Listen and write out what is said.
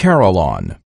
Carillon.